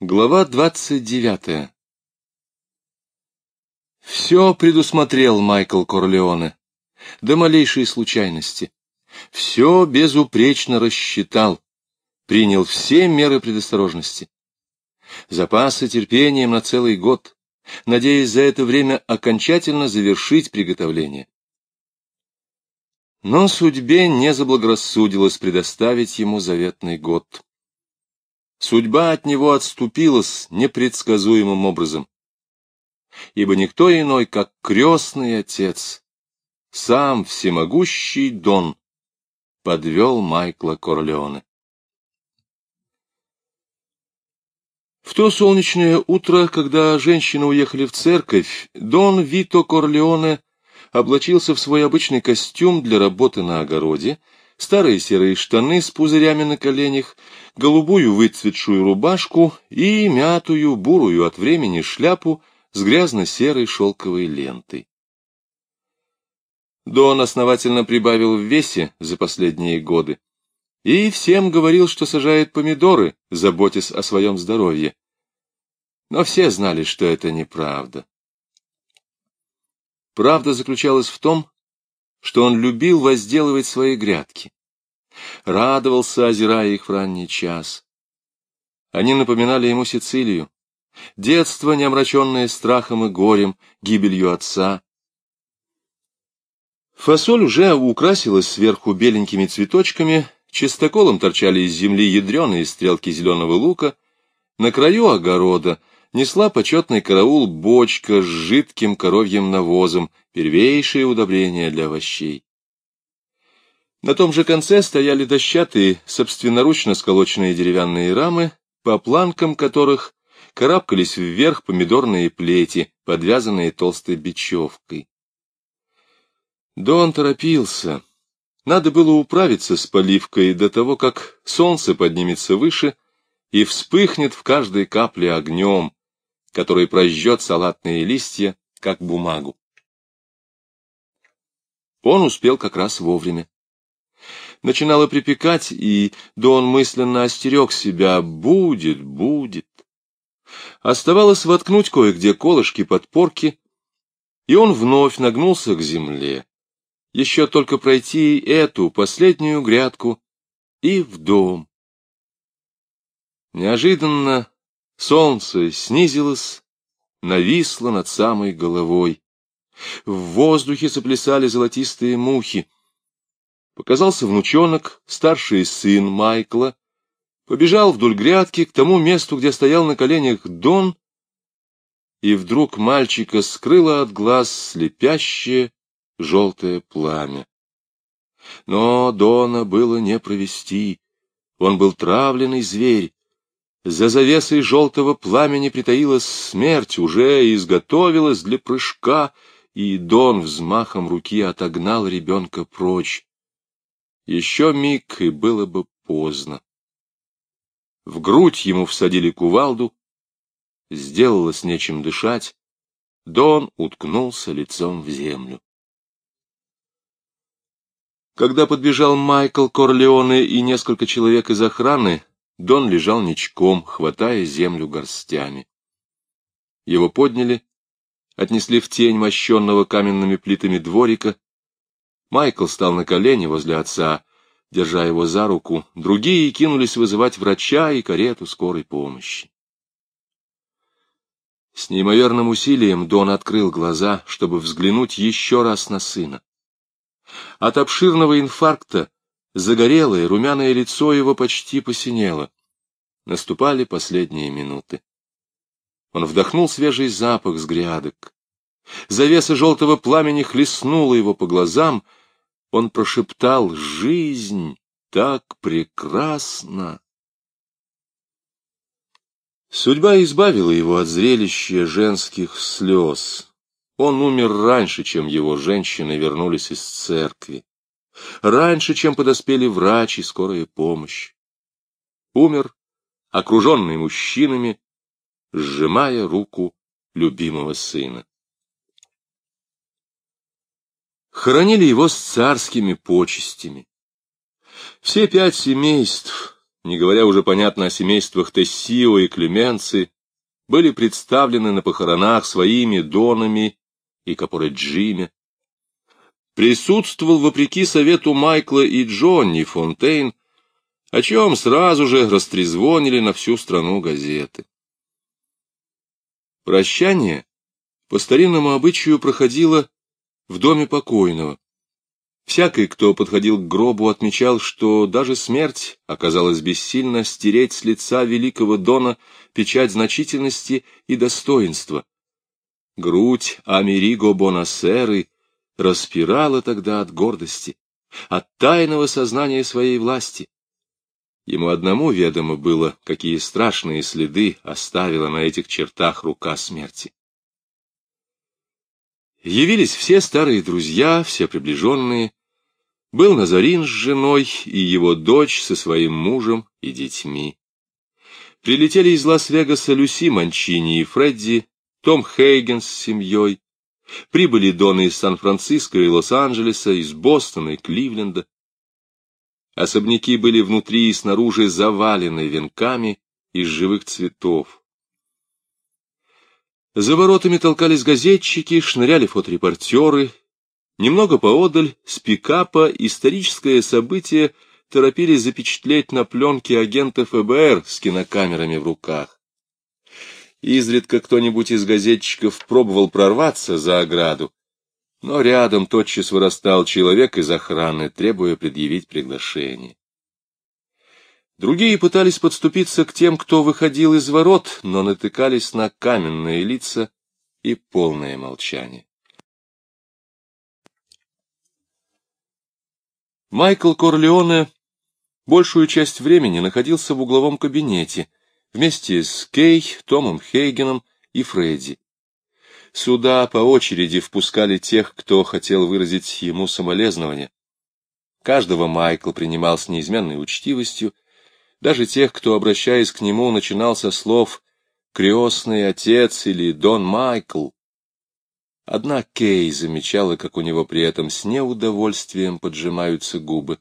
Глава двадцать девятая Все предусмотрел Майкл Корлеоне, до малейшей случайности. Все безупречно рассчитал, принял все меры предосторожности. Запасы терпением на целый год, надеясь за это время окончательно завершить приготовление. Но судьбе не заблагорассудилось предоставить ему заветный год. Судьба от него отступилась непредсказуемым образом. Ибо никто иной, как крестный отец, сам всемогущий Дон, подвел Майкла Корлеоне. В то солнечное утро, когда женщины уехали в церковь, Дон Вито Корлеоне облачился в свой обычный костюм для работы на огороде старые серые штаны с пузырями на коленях, голубую выцветшую рубашку и мятую, бурую от времени шляпу с грязно-серой шелковой лентой. Дон основательно прибавил в весе за последние годы и всем говорил, что сажает помидоры, заботясь о своем здоровье. Но все знали, что это неправда. Правда заключалась в том, что он любил возделывать свои грядки. Радовался, озирая их в ранний час. Они напоминали ему Сицилию, детство, не омраченное страхом и горем, гибелью отца. Фасоль уже украсилась сверху беленькими цветочками, чистоколом торчали из земли ядреные стрелки зеленого лука, на краю огорода несла почетный караул бочка с жидким коровьим навозом, первейшее удобрение для овощей. На том же конце стояли дощатые, собственноручно сколоченные деревянные рамы, по планкам которых карабкались вверх помидорные плети, подвязанные толстой бечевкой. Дон торопился. Надо было управиться с поливкой до того, как солнце поднимется выше и вспыхнет в каждой капле огнем, который прожжет салатные листья, как бумагу. Он успел как раз вовремя. Начинало припекать, и Дон мысленно остерег себя «будет, будет». Оставалось воткнуть кое-где колышки подпорки, и он вновь нагнулся к земле. Еще только пройти эту последнюю грядку и в дом. Неожиданно солнце снизилось, нависло над самой головой. В воздухе заплясали золотистые мухи. Показался внучонок, старший сын Майкла, побежал вдоль грядки к тому месту, где стоял на коленях Дон, и вдруг мальчика скрыло от глаз слепящее желтое пламя. Но Дона было не провести. Он был травленный зверь. За завесой желтого пламени притаилась смерть, уже изготовилась для прыжка, и Дон взмахом руки отогнал ребенка прочь. Еще миг, и было бы поздно. В грудь ему всадили кувалду, сделалось нечем дышать, Дон уткнулся лицом в землю. Когда подбежал Майкл Корлеоне и несколько человек из охраны, Дон лежал ничком, хватая землю горстями. Его подняли, отнесли в тень мощенного каменными плитами дворика, Майкл стал на колени возле отца, держа его за руку, другие кинулись вызывать врача и карету скорой помощи. С неимоверным усилием Дон открыл глаза, чтобы взглянуть еще раз на сына. От обширного инфаркта загорелое, румяное лицо его почти посинело. Наступали последние минуты. Он вдохнул свежий запах с грядок. Завеса желтого пламени хлестнула его по глазам — он прошептал «Жизнь так прекрасна!» Судьба избавила его от зрелища женских слез. Он умер раньше, чем его женщины вернулись из церкви, раньше, чем подоспели врач и скорая помощь. Умер, окруженный мужчинами, сжимая руку любимого сына. Хоронили его с царскими почестями. Все пять семейств, не говоря уже понятно о семействах Тессио и Клеменци, были представлены на похоронах своими донами и Капореджиме. Присутствовал, вопреки совету Майкла и Джонни Фонтейн, о чем сразу же растрезвонили на всю страну газеты. Прощание по старинному обычаю проходило в доме покойного. Всякий, кто подходил к гробу, отмечал, что даже смерть оказалась бессильна стереть с лица великого Дона печать значительности и достоинства. Грудь Америго Бонасеры распирала тогда от гордости, от тайного сознания своей власти. Ему одному ведомо было, какие страшные следы оставила на этих чертах рука смерти. Явились все старые друзья, все приближенные, был Назарин с женой и его дочь со своим мужем и детьми. Прилетели из Лас-Вегаса Люси Манчини и Фредди, Том Хейген с семьей. Прибыли доны из Сан-Франциско и Лос-Анджелеса, из Бостона и Кливленда. Особняки были внутри и снаружи завалены венками из живых цветов. За воротами толкались газетчики, шныряли фоторепортеры, Немного поодаль, с пикапа, историческое событие торопились запечатлеть на пленке агента ФБР с кинокамерами в руках. Изредка кто-нибудь из газетчиков пробовал прорваться за ограду, но рядом тотчас вырастал человек из охраны, требуя предъявить приглашение. Другие пытались подступиться к тем, кто выходил из ворот, но натыкались на каменные лица и полное молчание. Майкл Корлеоне большую часть времени находился в угловом кабинете вместе с Кей, Томом Хейгеном и Фредди. Сюда по очереди впускали тех, кто хотел выразить ему соболезнования. Каждого Майкл принимал с неизменной учтивостью, даже тех, кто, обращаясь к нему, начинал со слов «крестный отец» или «Дон Майкл». Одна Кей замечала, как у него при этом с неудовольствием поджимаются губы.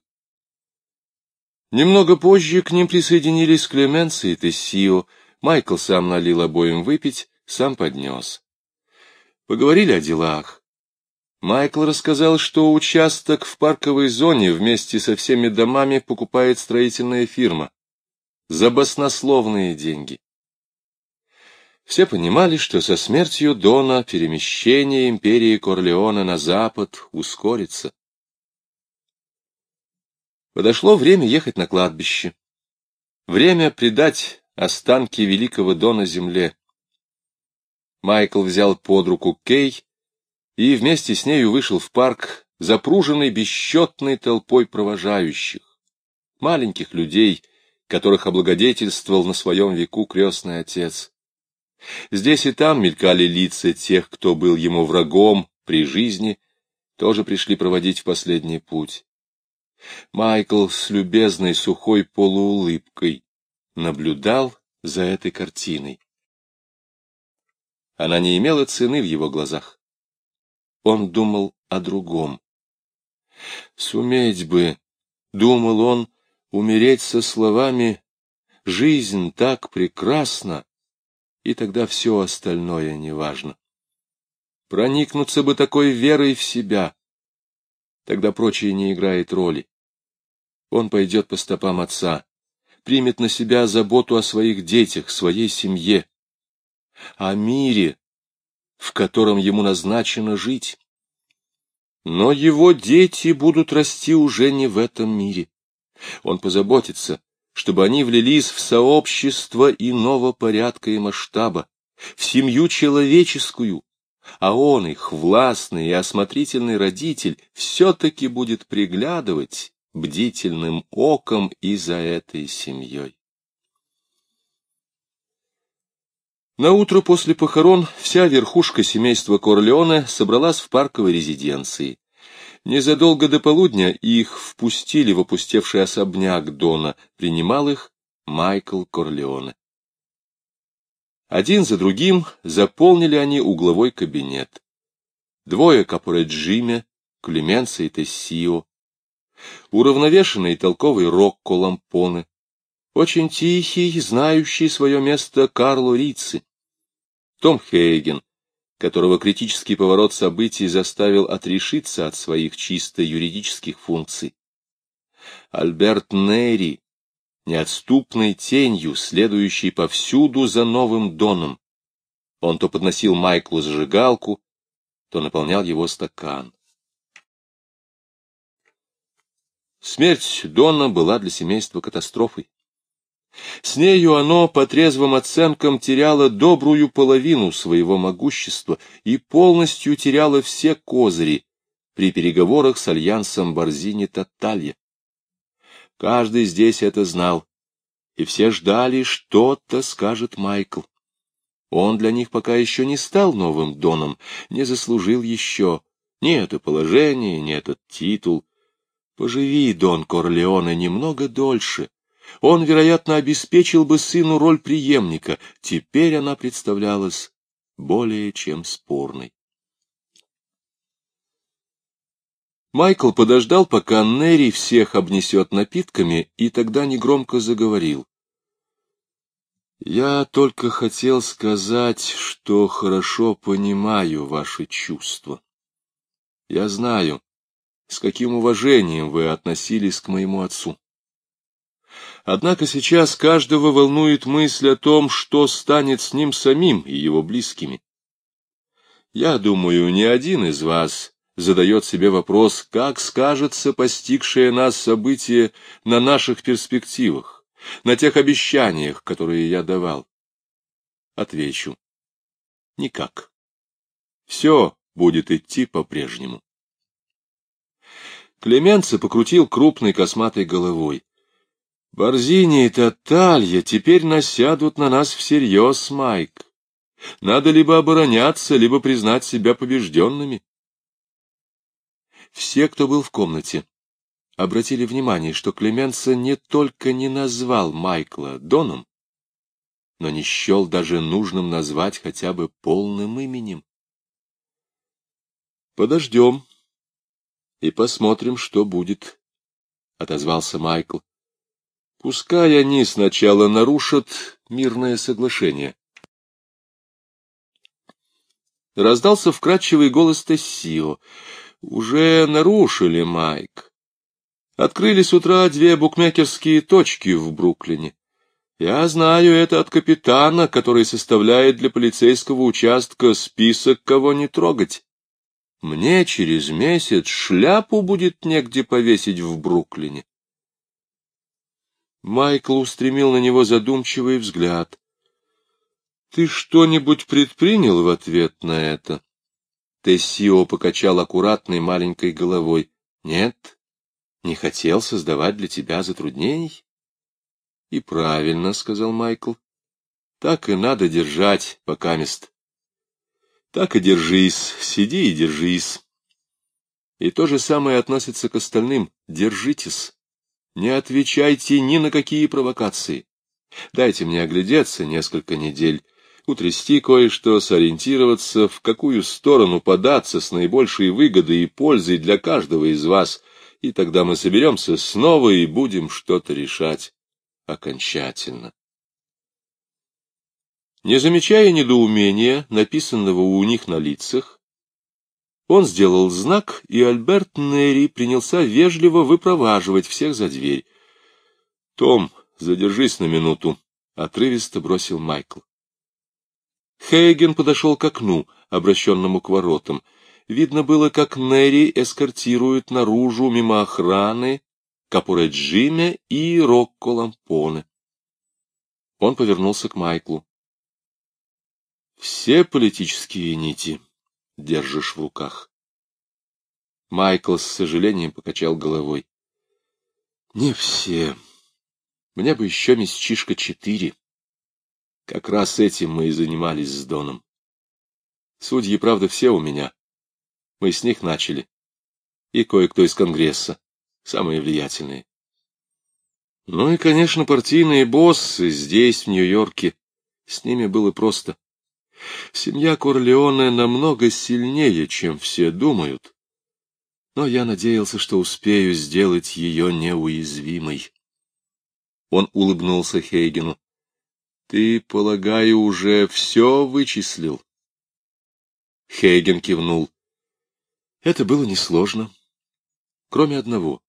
Немного позже к ним присоединились Клеменция и Тессио. Майкл сам налил обоим выпить, сам поднес. Поговорили о делах. Майкл рассказал, что участок в парковой зоне вместе со всеми домами покупает строительная фирма. За баснословные деньги. Все понимали, что со смертью Дона перемещение империи Корлеона на запад ускорится. Подошло время ехать на кладбище. Время предать останки великого Дона земле. Майкл взял под руку Кей и вместе с нею вышел в парк, запруженный бесчетной толпой провожающих, маленьких людей, которых облагодетельствовал на своем веку крестный отец. Здесь и там мелькали лица тех, кто был ему врагом при жизни, тоже пришли проводить в последний путь. Майкл с любезной сухой полуулыбкой наблюдал за этой картиной. Она не имела цены в его глазах. Он думал о другом. Суметь бы, думал он, умереть со словами «Жизнь так прекрасна», и тогда все остальное неважно. Проникнуться бы такой верой в себя, тогда прочее не играет роли. Он пойдет по стопам отца, примет на себя заботу о своих детях, своей семье, о мире, в котором ему назначено жить. Но его дети будут расти уже не в этом мире. Он позаботится чтобы они влились в сообщество иного порядка и масштаба, в семью человеческую, а он, их властный и осмотрительный родитель, все-таки будет приглядывать бдительным оком и за этой семьей. На утро после похорон вся верхушка семейства Корлеоне собралась в парковой резиденции. Незадолго до полудня их впустили в опустевший особняк Дона, принимал их Майкл Корлеоне. Один за другим заполнили они угловой кабинет. Двое Капореджиме, Клеменца и Тессио, уравновешенный и толковый Рокко Лампоне, очень тихий, знающий свое место Карло Рицци, Том Хейген, которого критический поворот событий заставил отрешиться от своих чисто юридических функций. Альберт Нери, неотступной тенью, следующей повсюду за новым доном. Он то подносил Майклу зажигалку, то наполнял его стакан. Смерть Дона была для семейства катастрофой. С нею оно, по трезвым оценкам, теряло добрую половину своего могущества и полностью теряло все козыри при переговорах с альянсом Борзини-Таталья. Каждый здесь это знал, и все ждали, что-то скажет Майкл. Он для них пока еще не стал новым Доном, не заслужил еще ни это положение, ни этот титул. Поживи, Дон Корлеоне, немного дольше, он, вероятно, обеспечил бы сыну роль преемника. Теперь она представлялась более чем спорной. Майкл подождал, пока Нерри всех обнесет напитками, и тогда негромко заговорил. «Я только хотел сказать, что хорошо понимаю ваши чувства. Я знаю, с каким уважением вы относились к моему отцу. Однако сейчас каждого волнует мысль о том, что станет с ним самим и его близкими. Я думаю, ни один из вас задает себе вопрос, как скажется постигшее нас событие на наших перспективах, на тех обещаниях, которые я давал. Отвечу. Никак. Все будет идти по-прежнему. Клеменце покрутил крупной косматой головой. Борзини и Таталья теперь насядут на нас всерьез, Майк. Надо либо обороняться, либо признать себя побежденными. Все, кто был в комнате, обратили внимание, что Клеменса не только не назвал Майкла Доном, но не счел даже нужным назвать хотя бы полным именем. «Подождем и посмотрим, что будет», — отозвался Майкл. Пускай они сначала нарушат мирное соглашение. Раздался вкрадчивый голос Тессио. Уже нарушили, Майк. Открыли с утра две букмекерские точки в Бруклине. Я знаю это от капитана, который составляет для полицейского участка список, кого не трогать. Мне через месяц шляпу будет негде повесить в Бруклине. Майкл устремил на него задумчивый взгляд. — Ты что-нибудь предпринял в ответ на это? Тессио покачал аккуратной маленькой головой. — Нет, не хотел создавать для тебя затруднений. — И правильно, — сказал Майкл. — Так и надо держать, пока мест. Так и держись, сиди и держись. И то же самое относится к остальным. Держитесь. Не отвечайте ни на какие провокации. Дайте мне оглядеться несколько недель, утрясти кое-что, сориентироваться, в какую сторону податься с наибольшей выгодой и пользой для каждого из вас, и тогда мы соберемся снова и будем что-то решать окончательно. Не замечая недоумения, написанного у них на лицах, он сделал знак, и Альберт Нерри принялся вежливо выпроваживать всех за дверь. — Том, задержись на минуту, — отрывисто бросил Майкл. Хейген подошел к окну, обращенному к воротам. Видно было, как Нерри эскортирует наружу мимо охраны Капуреджиме и Рокко Лампоне. Он повернулся к Майклу. Все политические нити держишь в руках. Майкл с сожалением покачал головой. Не все. Мне бы еще месячишка четыре. Как раз этим мы и занимались с Доном. Судьи, правда, все у меня. Мы с них начали. И кое-кто из Конгресса, самые влиятельные. Ну и, конечно, партийные боссы здесь, в Нью-Йорке. С ними было просто. Семья Корлеоне намного сильнее, чем все думают, но я надеялся, что успею сделать ее неуязвимой. Он улыбнулся Хейгену. Ты, полагаю, уже все вычислил? Хейген кивнул. Это было несложно. Кроме одного.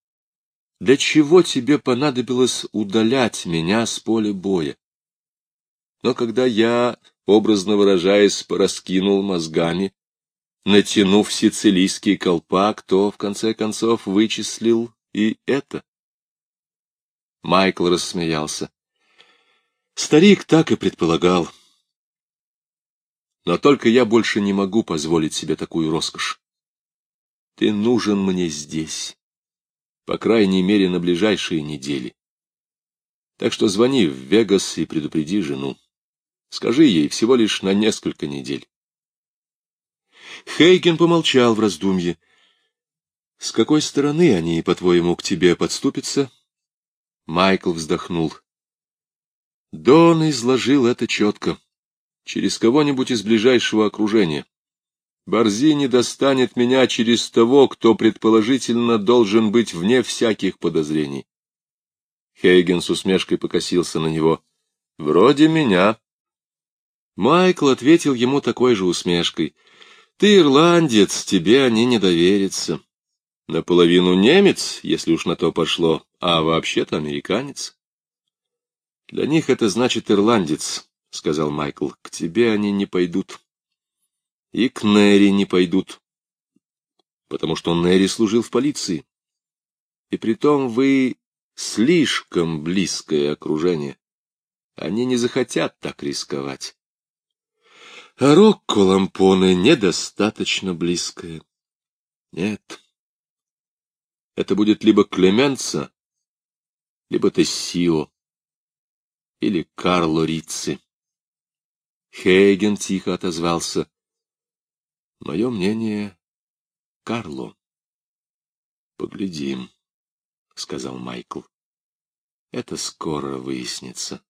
Для чего тебе понадобилось удалять меня с поля боя? Но когда я, образно выражаясь, пораскинул мозгами, натянув сицилийский колпак, то, в конце концов, вычислил и это. Майкл рассмеялся. Старик так и предполагал. Но только я больше не могу позволить себе такую роскошь. Ты нужен мне здесь, по крайней мере, на ближайшие недели. Так что звони в Вегас и предупреди жену. Скажи ей всего лишь на несколько недель. Хейген помолчал в раздумье. — С какой стороны они, по-твоему, к тебе подступятся? Майкл вздохнул. Дон изложил это четко. Через кого-нибудь из ближайшего окружения. Борзини достанет меня через того, кто предположительно должен быть вне всяких подозрений. Хейген с усмешкой покосился на него. — Вроде меня. Майкл ответил ему такой же усмешкой. — Ты ирландец, тебе они не доверятся. Наполовину немец, если уж на то пошло, а вообще-то американец. Для них это значит ирландец, — сказал Майкл. К тебе они не пойдут. И к Нерри не пойдут, потому что Нерри служил в полиции. И притом вы слишком близкое окружение. Они не захотят так рисковать. А Рокко Лампоне недостаточно близкое. Нет. Это будет либо Клеменца, либо Тессио или Карло Рицци. Хейген тихо отозвался. Мое мнение — Карло. Поглядим, — сказал Майкл. Это скоро выяснится.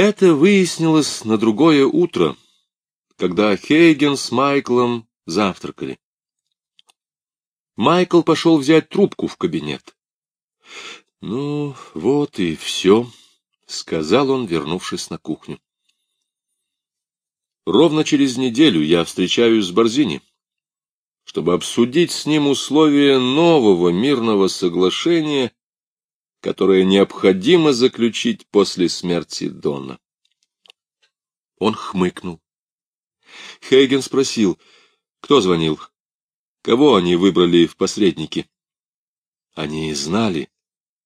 Это выяснилось на другое утро, когда Хейген с Майклом завтракали. Майкл пошел взять трубку в кабинет. — Ну, вот и все, — сказал он, вернувшись на кухню. Ровно через неделю я встречаюсь с Борзини, чтобы обсудить с ним условия нового мирного соглашения, которое необходимо заключить после смерти Дона. Он хмыкнул. Хейген спросил, кто звонил, кого они выбрали в посредники. Они знали,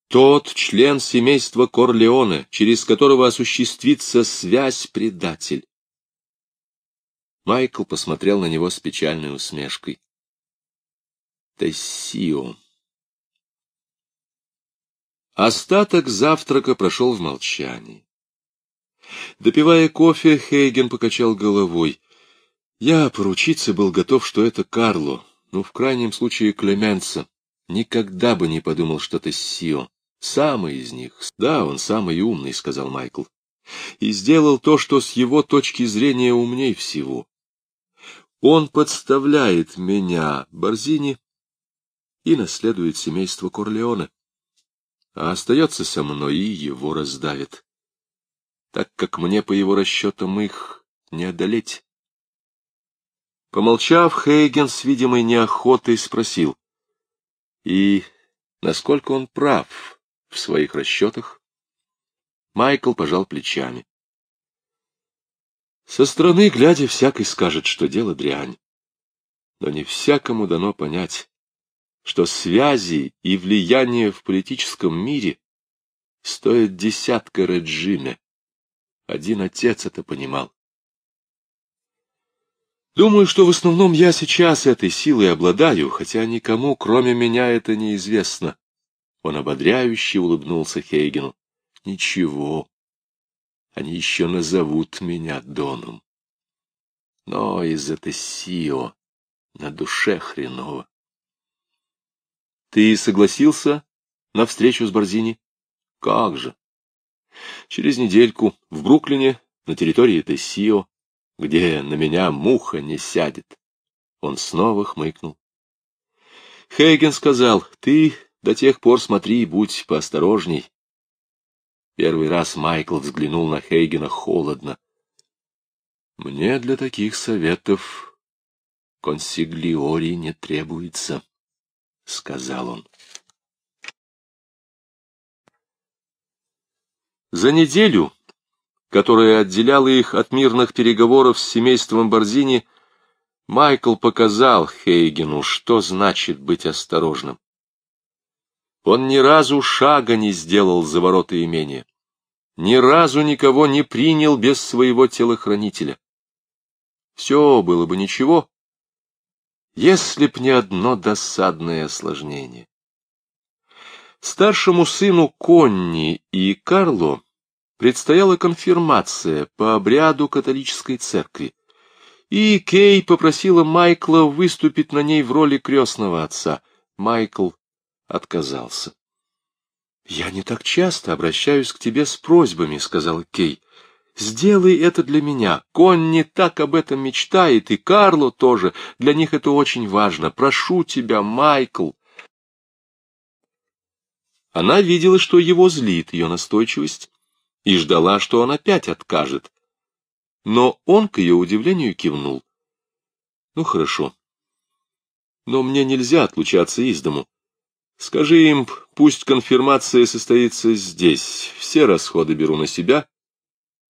тот член семейства Корлеоне, через которого осуществится связь-предатель. Майкл посмотрел на него с печальной усмешкой. Тессио. Остаток завтрака прошел в молчании. Допивая кофе, Хейген покачал головой. Я поручиться был готов, что это Карло, ну, в крайнем случае, Клеменца. Никогда бы не подумал, что Тессио. Самый из них. Да, он самый умный, — сказал Майкл. И сделал то, что с его точки зрения умней всего. Он подставляет меня, Борзини, и наследует семейство Корлеоне. А остается со мной и его раздавит, так как мне, по его расчетам, их не одолеть. Помолчав, Хейген с видимой неохотой спросил, и насколько он прав в своих расчетах? Майкл пожал плечами. Со стороны, глядя, всякий скажет, что дело дрянь. Но не всякому дано понять, что связи и влияние в политическом мире стоят десятка реджиме. Один отец это понимал. Думаю, что в основном я сейчас этой силой обладаю, хотя никому, кроме меня, это неизвестно. Он ободряюще улыбнулся Хейгену. Ничего, они еще назовут меня Доном. Но из-за Тессио на душе хреново. Ты согласился на встречу с Борзини? Как же. Через недельку в Бруклине, на территории Тессио, где на меня муха не сядет. Он снова хмыкнул. Хейген сказал, ты До тех пор смотри и будь поосторожней. Первый раз Майкл взглянул на Хейгена холодно. Мне для таких советов консиглиори не требуется, — сказал он. За неделю, которая отделяла их от мирных переговоров с семейством Борзини, Майкл показал Хейгену, что значит быть осторожным. Он ни разу шага не сделал за ворота имения, ни разу никого не принял без своего телохранителя. Все было бы ничего, если б не одно досадное осложнение. Старшему сыну Конни и Карлу предстояла конфирмация по обряду католической церкви, и Кей попросила Майкла выступить на ней в роли крестного отца. Майкл отказался. — Я не так часто обращаюсь к тебе с просьбами, — сказала Кей. — Сделай это для меня. Конни так об этом мечтает, и Карло тоже. Для них это очень важно. Прошу тебя, Майкл. Она видела, что его злит ее настойчивость, и ждала, что он опять откажет. Но он, к ее удивлению, кивнул. — Ну, хорошо. Но мне нельзя отлучаться из дому. Скажи им, пусть конфирмация состоится здесь, все расходы беру на себя.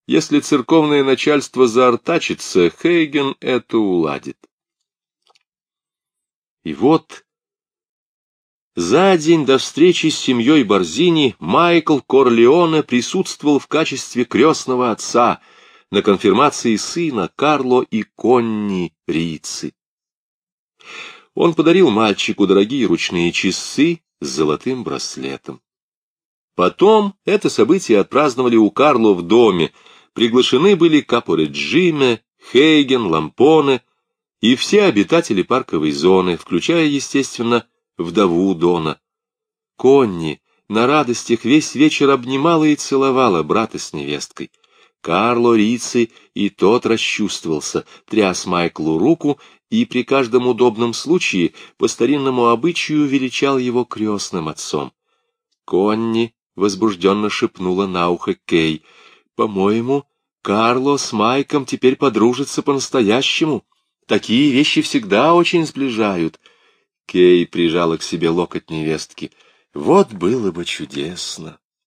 Если церковное начальство заортачится, Хейген это уладит. И вот за день до встречи с семьей Борзини Майкл Корлеоне присутствовал в качестве крестного отца на конфирмации сына Карло и Конни Рици. Он подарил мальчику дорогие ручные часы с золотым браслетом. Потом это событие отпраздновали у Карло в доме, приглашены были Капоре Джиме, Хейген, Лампоне и все обитатели парковой зоны, включая, естественно, вдову Дона. Конни на радостях весь вечер обнимала и целовала брата с невесткой. Карло Рици и тот расчувствовался, тряс Майклу руку и при каждом удобном случае по старинному обычаю величал его крестным отцом. Конни возбужденно шепнула на ухо Кей. — По-моему, Карло с Майком теперь подружатся по-настоящему. Такие вещи всегда очень сближают. — Кей прижала к себе локоть невестки. Вот было бы чудесно.